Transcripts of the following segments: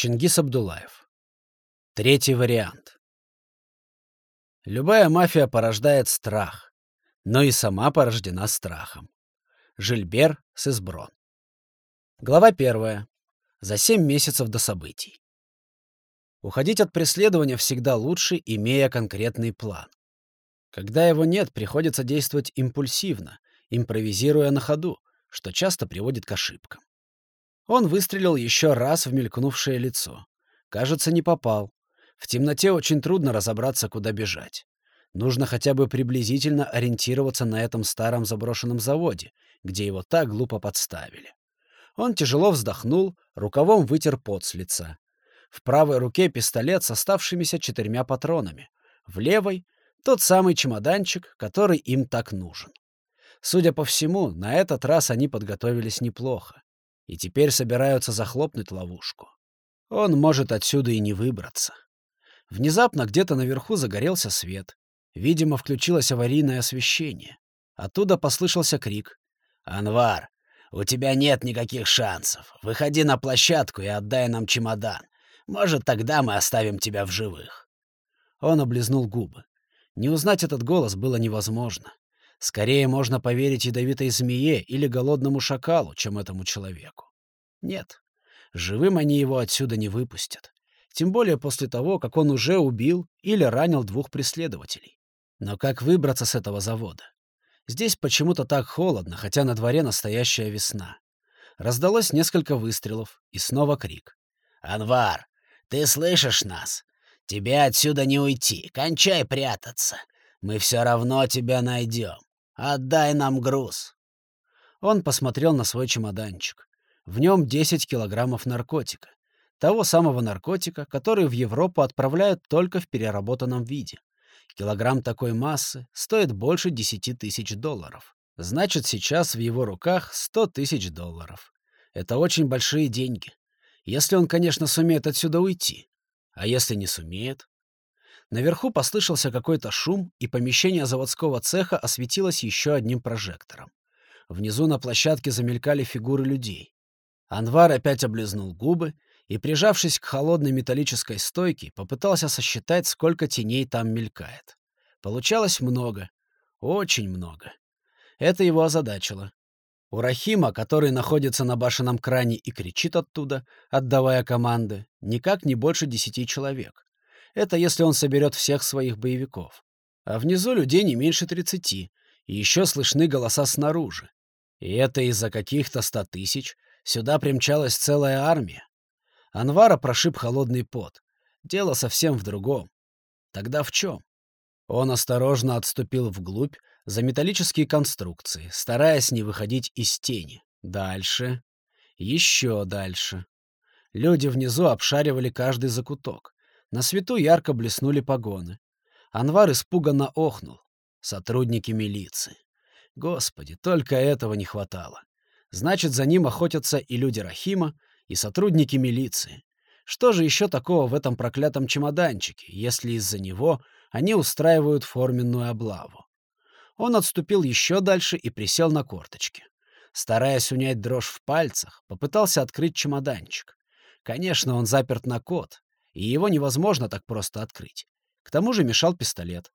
Чингис Абдулаев. Третий вариант. Любая мафия порождает страх, но и сама порождена страхом. Жильбер Сесброн. Глава первая. За семь месяцев до событий. Уходить от преследования всегда лучше, имея конкретный план. Когда его нет, приходится действовать импульсивно, импровизируя на ходу, что часто приводит к ошибкам. Он выстрелил еще раз в мелькнувшее лицо. Кажется, не попал. В темноте очень трудно разобраться, куда бежать. Нужно хотя бы приблизительно ориентироваться на этом старом заброшенном заводе, где его так глупо подставили. Он тяжело вздохнул, рукавом вытер пот с лица. В правой руке пистолет с оставшимися четырьмя патронами. В левой — тот самый чемоданчик, который им так нужен. Судя по всему, на этот раз они подготовились неплохо и теперь собираются захлопнуть ловушку. Он может отсюда и не выбраться. Внезапно где-то наверху загорелся свет. Видимо, включилось аварийное освещение. Оттуда послышался крик. «Анвар, у тебя нет никаких шансов. Выходи на площадку и отдай нам чемодан. Может, тогда мы оставим тебя в живых». Он облизнул губы. Не узнать этот голос было невозможно. Скорее можно поверить ядовитой змее или голодному шакалу, чем этому человеку. Нет, живым они его отсюда не выпустят. Тем более после того, как он уже убил или ранил двух преследователей. Но как выбраться с этого завода? Здесь почему-то так холодно, хотя на дворе настоящая весна. Раздалось несколько выстрелов, и снова крик. «Анвар, ты слышишь нас? Тебе отсюда не уйти. Кончай прятаться. Мы все равно тебя найдем. Отдай нам груз. Он посмотрел на свой чемоданчик. В нем 10 килограммов наркотика. Того самого наркотика, который в Европу отправляют только в переработанном виде. Килограмм такой массы стоит больше 10 тысяч долларов. Значит, сейчас в его руках 100 тысяч долларов. Это очень большие деньги. Если он, конечно, сумеет отсюда уйти. А если не сумеет? Наверху послышался какой-то шум, и помещение заводского цеха осветилось еще одним прожектором. Внизу на площадке замелькали фигуры людей. Анвар опять облизнул губы и, прижавшись к холодной металлической стойке, попытался сосчитать, сколько теней там мелькает. Получалось много. Очень много. Это его озадачило. У Рахима, который находится на башенном кране и кричит оттуда, отдавая команды, никак не больше десяти человек. Это если он соберет всех своих боевиков. А внизу людей не меньше тридцати, и еще слышны голоса снаружи. И это из-за каких-то ста тысяч сюда примчалась целая армия. Анвара прошиб холодный пот. Дело совсем в другом. Тогда в чем? Он осторожно отступил вглубь за металлические конструкции, стараясь не выходить из тени. Дальше. Еще дальше. Люди внизу обшаривали каждый закуток. На свету ярко блеснули погоны. Анвар испуганно охнул. Сотрудники милиции. Господи, только этого не хватало. Значит, за ним охотятся и люди Рахима, и сотрудники милиции. Что же еще такого в этом проклятом чемоданчике, если из-за него они устраивают форменную облаву? Он отступил еще дальше и присел на корточки. Стараясь унять дрожь в пальцах, попытался открыть чемоданчик. Конечно, он заперт на код, и его невозможно так просто открыть. К тому же мешал пистолет.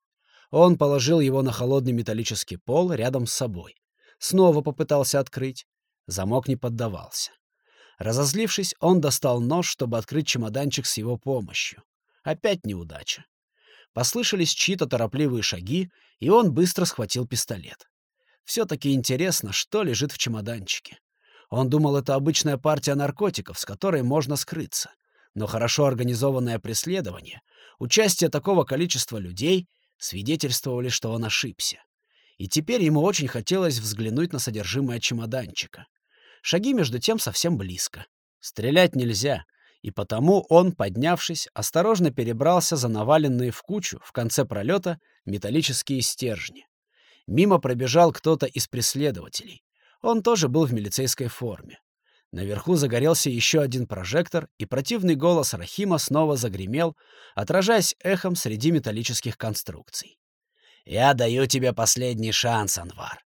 Он положил его на холодный металлический пол рядом с собой. Снова попытался открыть. Замок не поддавался. Разозлившись, он достал нож, чтобы открыть чемоданчик с его помощью. Опять неудача. Послышались чьи-то торопливые шаги, и он быстро схватил пистолет. Все-таки интересно, что лежит в чемоданчике. Он думал, это обычная партия наркотиков, с которой можно скрыться но хорошо организованное преследование, участие такого количества людей свидетельствовали, что он ошибся. И теперь ему очень хотелось взглянуть на содержимое чемоданчика. Шаги, между тем, совсем близко. Стрелять нельзя, и потому он, поднявшись, осторожно перебрался за наваленные в кучу в конце пролета металлические стержни. Мимо пробежал кто-то из преследователей. Он тоже был в милицейской форме. Наверху загорелся еще один прожектор, и противный голос Рахима снова загремел, отражаясь эхом среди металлических конструкций. «Я даю тебе последний шанс, Анвар.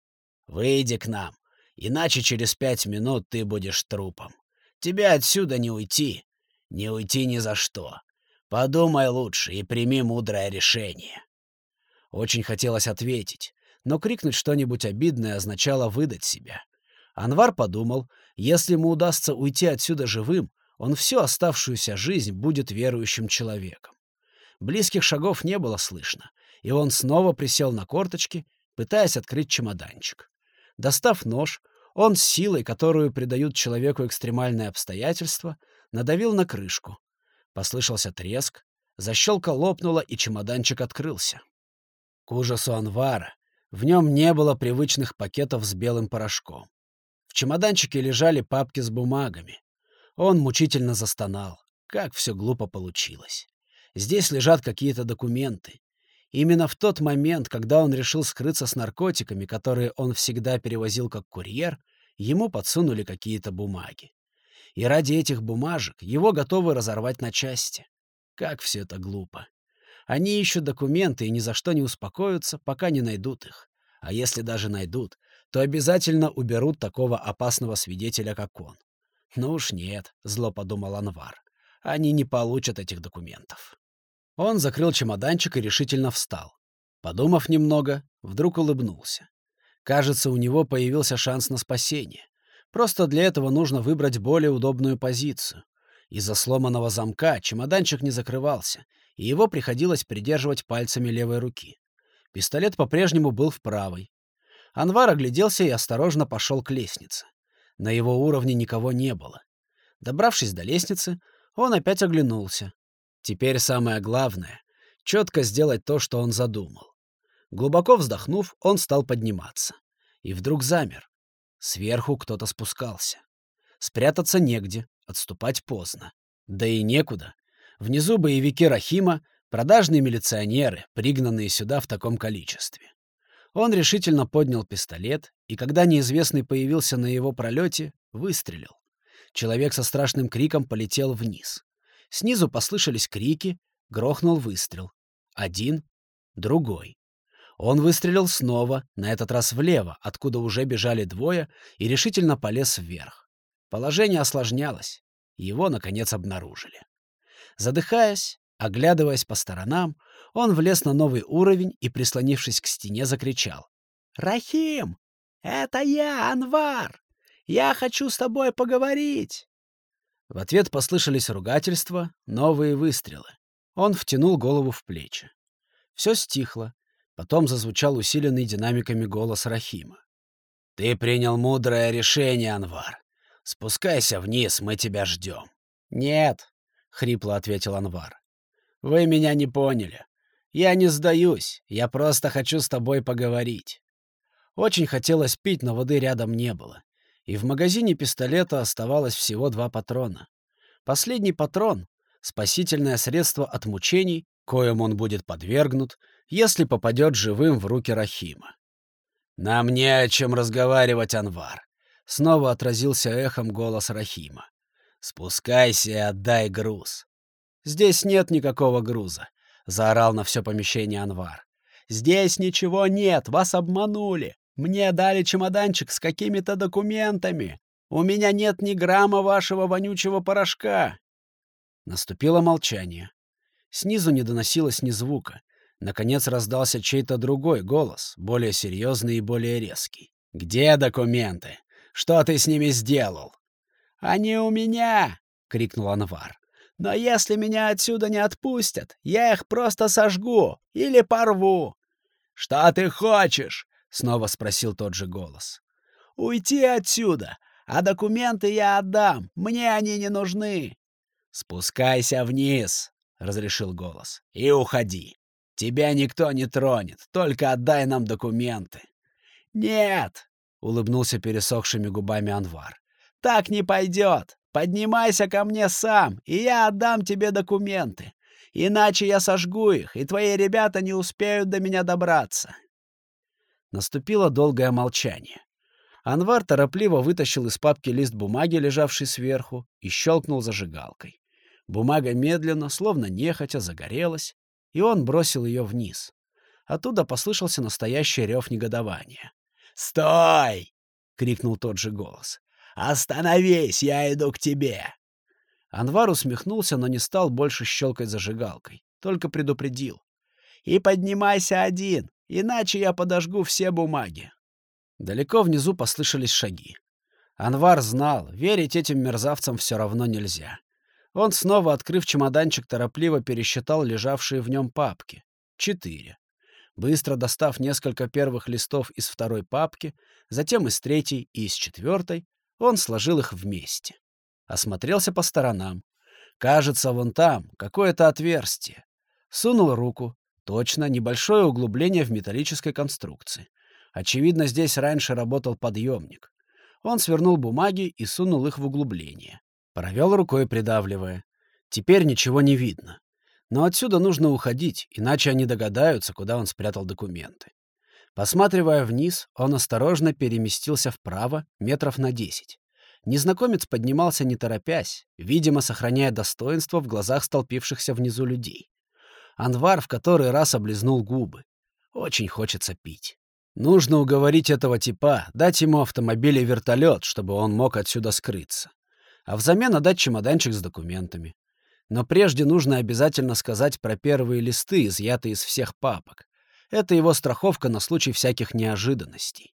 Выйди к нам, иначе через пять минут ты будешь трупом. Тебе отсюда не уйти. Не уйти ни за что. Подумай лучше и прими мудрое решение. Очень хотелось ответить, но крикнуть что-нибудь обидное означало выдать себя. Анвар подумал, если ему удастся уйти отсюда живым, он всю оставшуюся жизнь будет верующим человеком. Близких шагов не было слышно, и он снова присел на корточки, пытаясь открыть чемоданчик. Достав нож, он с силой, которую придают человеку экстремальные обстоятельства, надавил на крышку. Послышался треск, защелка лопнула, и чемоданчик открылся. К ужасу Анвара в нем не было привычных пакетов с белым порошком. Чемоданчике лежали папки с бумагами. Он мучительно застонал. Как все глупо получилось. Здесь лежат какие-то документы. Именно в тот момент, когда он решил скрыться с наркотиками, которые он всегда перевозил как курьер, ему подсунули какие-то бумаги. И ради этих бумажек его готовы разорвать на части. Как все это глупо. Они ищут документы и ни за что не успокоятся, пока не найдут их. А если даже найдут, то обязательно уберут такого опасного свидетеля, как он. Ну уж нет, зло подумал Анвар. Они не получат этих документов. Он закрыл чемоданчик и решительно встал. Подумав немного, вдруг улыбнулся. Кажется, у него появился шанс на спасение. Просто для этого нужно выбрать более удобную позицию. Из-за сломанного замка чемоданчик не закрывался, и его приходилось придерживать пальцами левой руки. Пистолет по-прежнему был в правой. Анвар огляделся и осторожно пошел к лестнице. На его уровне никого не было. Добравшись до лестницы, он опять оглянулся. Теперь самое главное — четко сделать то, что он задумал. Глубоко вздохнув, он стал подниматься. И вдруг замер. Сверху кто-то спускался. Спрятаться негде, отступать поздно. Да и некуда. Внизу боевики Рахима, продажные милиционеры, пригнанные сюда в таком количестве. Он решительно поднял пистолет, и когда неизвестный появился на его пролете, выстрелил. Человек со страшным криком полетел вниз. Снизу послышались крики, грохнул выстрел. Один, другой. Он выстрелил снова, на этот раз влево, откуда уже бежали двое, и решительно полез вверх. Положение осложнялось. Его, наконец, обнаружили. Задыхаясь, оглядываясь по сторонам, он влез на новый уровень и, прислонившись к стене, закричал. «Рахим! Это я, Анвар! Я хочу с тобой поговорить!» В ответ послышались ругательства, новые выстрелы. Он втянул голову в плечи. Все стихло. Потом зазвучал усиленный динамиками голос Рахима. «Ты принял мудрое решение, Анвар. Спускайся вниз, мы тебя ждем». «Нет», — хрипло ответил Анвар. «Вы меня не поняли. Я не сдаюсь, я просто хочу с тобой поговорить». Очень хотелось пить, но воды рядом не было и в магазине пистолета оставалось всего два патрона. Последний патрон — спасительное средство от мучений, коим он будет подвергнут, если попадет живым в руки Рахима. «Нам не о чем разговаривать, Анвар», — снова отразился эхом голос Рахима. «Спускайся и отдай груз». «Здесь нет никакого груза», — заорал на все помещение Анвар. «Здесь ничего нет, вас обманули. Мне дали чемоданчик с какими-то документами. У меня нет ни грамма вашего вонючего порошка. Наступило молчание. Снизу не доносилось ни звука. Наконец раздался чей-то другой голос, более серьезный и более резкий. «Где документы? Что ты с ними сделал?» «Они у меня!» — крикнул Анвар. «Но если меня отсюда не отпустят, я их просто сожгу или порву!» «Что ты хочешь? Снова спросил тот же голос. «Уйти отсюда, а документы я отдам, мне они не нужны». «Спускайся вниз», — разрешил голос, — «и уходи. Тебя никто не тронет, только отдай нам документы». «Нет», — улыбнулся пересохшими губами Анвар, — «так не пойдет. Поднимайся ко мне сам, и я отдам тебе документы. Иначе я сожгу их, и твои ребята не успеют до меня добраться. Наступило долгое молчание. Анвар торопливо вытащил из папки лист бумаги, лежавший сверху, и щелкнул зажигалкой. Бумага медленно, словно нехотя, загорелась, и он бросил ее вниз. Оттуда послышался настоящий рев негодования. «Стой!» — крикнул тот же голос. «Остановись, я иду к тебе!» Анвар усмехнулся, но не стал больше щелкать зажигалкой, только предупредил. «И поднимайся один, иначе я подожгу все бумаги». Далеко внизу послышались шаги. Анвар знал, верить этим мерзавцам все равно нельзя. Он, снова открыв чемоданчик, торопливо пересчитал лежавшие в нем папки. Четыре. Быстро достав несколько первых листов из второй папки, затем из третьей и из четвертой, он сложил их вместе. Осмотрелся по сторонам. Кажется, вон там какое-то отверстие. Сунул руку. Точно, небольшое углубление в металлической конструкции. Очевидно, здесь раньше работал подъемник. Он свернул бумаги и сунул их в углубление. Провел рукой, придавливая. Теперь ничего не видно. Но отсюда нужно уходить, иначе они догадаются, куда он спрятал документы. Посматривая вниз, он осторожно переместился вправо метров на десять. Незнакомец поднимался не торопясь, видимо, сохраняя достоинство в глазах столпившихся внизу людей. Анвар в который раз облизнул губы. Очень хочется пить. Нужно уговорить этого типа, дать ему автомобиль и вертолет, чтобы он мог отсюда скрыться. А взамен отдать чемоданчик с документами. Но прежде нужно обязательно сказать про первые листы, изъятые из всех папок. Это его страховка на случай всяких неожиданностей.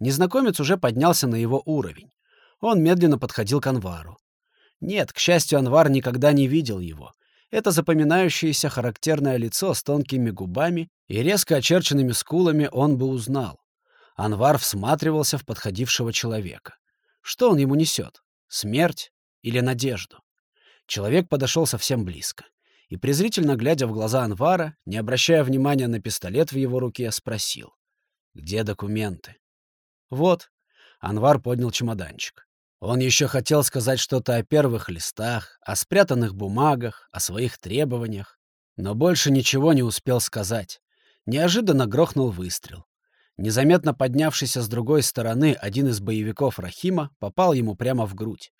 Незнакомец уже поднялся на его уровень. Он медленно подходил к Анвару. Нет, к счастью, Анвар никогда не видел его. Это запоминающееся характерное лицо с тонкими губами и резко очерченными скулами он бы узнал. Анвар всматривался в подходившего человека. Что он ему несет? Смерть или надежду? Человек подошел совсем близко и, презрительно глядя в глаза Анвара, не обращая внимания на пистолет в его руке, спросил. «Где документы?» «Вот». Анвар поднял чемоданчик. Он еще хотел сказать что-то о первых листах, о спрятанных бумагах, о своих требованиях, но больше ничего не успел сказать. Неожиданно грохнул выстрел. Незаметно поднявшийся с другой стороны один из боевиков Рахима попал ему прямо в грудь.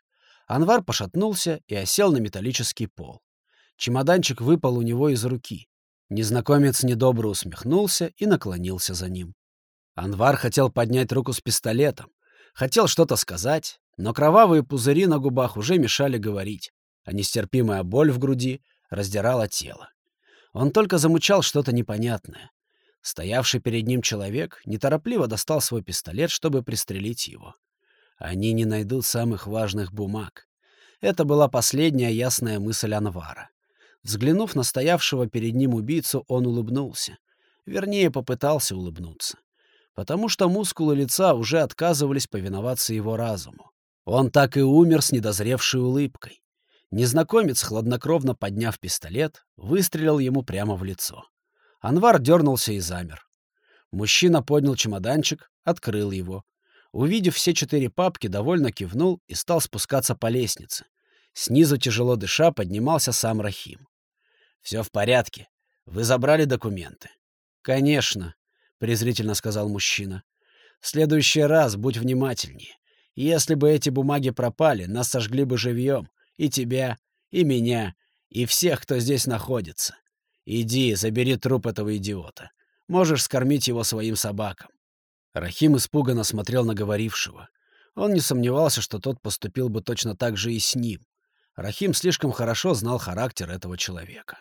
Анвар пошатнулся и осел на металлический пол. Чемоданчик выпал у него из руки. Незнакомец недобро усмехнулся и наклонился за ним. Анвар хотел поднять руку с пистолетом, хотел что-то сказать, но кровавые пузыри на губах уже мешали говорить, а нестерпимая боль в груди раздирала тело. Он только замучал что-то непонятное. Стоявший перед ним человек неторопливо достал свой пистолет, чтобы пристрелить его. Они не найдут самых важных бумаг. Это была последняя ясная мысль Анвара. Взглянув на стоявшего перед ним убийцу, он улыбнулся. Вернее, попытался улыбнуться. Потому что мускулы лица уже отказывались повиноваться его разуму. Он так и умер с недозревшей улыбкой. Незнакомец, хладнокровно подняв пистолет, выстрелил ему прямо в лицо. Анвар дернулся и замер. Мужчина поднял чемоданчик, открыл его. Увидев все четыре папки, довольно кивнул и стал спускаться по лестнице. Снизу, тяжело дыша, поднимался сам Рахим. Все в порядке. Вы забрали документы? Конечно, презрительно сказал мужчина. В следующий раз будь внимательнее. Если бы эти бумаги пропали, нас сожгли бы живьем. И тебя, и меня, и всех, кто здесь находится. Иди, забери труп этого идиота. Можешь скормить его своим собакам. Рахим испуганно смотрел на говорившего. Он не сомневался, что тот поступил бы точно так же и с ним. Рахим слишком хорошо знал характер этого человека.